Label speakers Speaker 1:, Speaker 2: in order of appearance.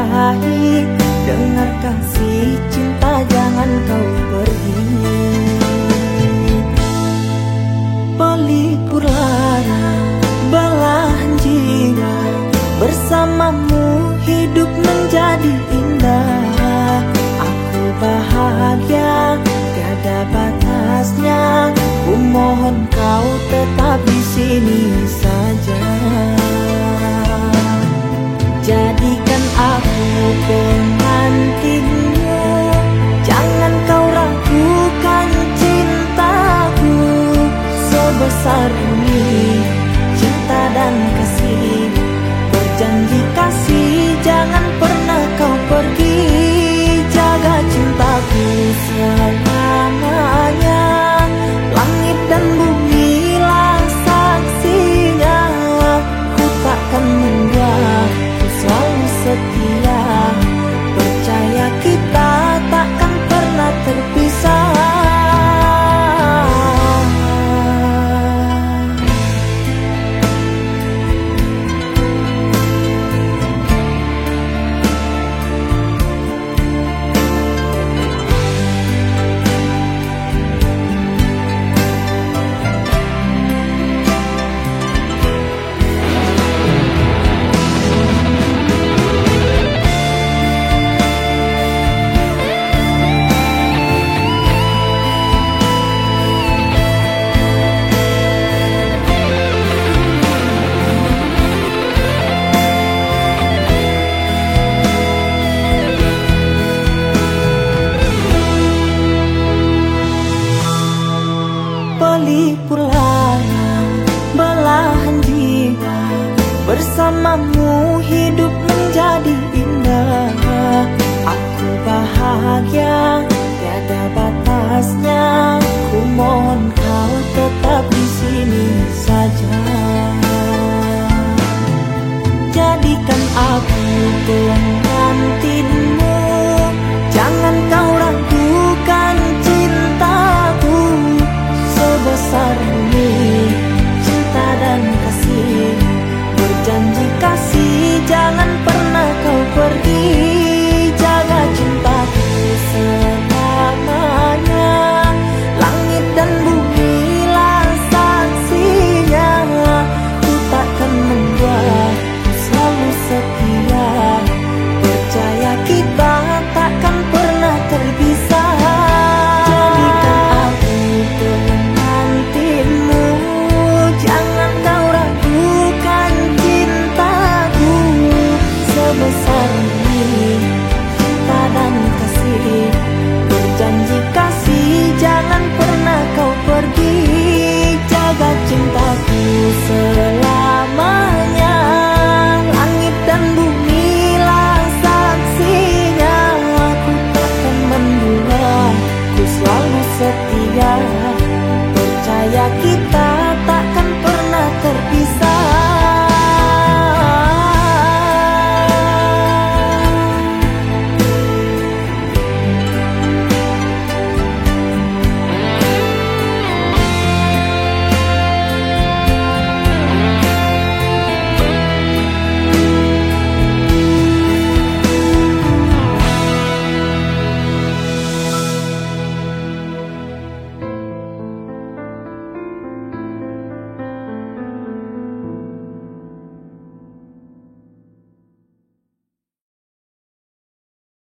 Speaker 1: sudahi Dengarkan si cinta jangan kau pergi. Pelipur lara belahan jiwa bersamamu. Pelipurlah belahan jiwa. Bersamamu hidup menjadi indah. Aku bahagia tiada batasnya. Ku mohon kau tetap di sini saja. Jadikan aku tuan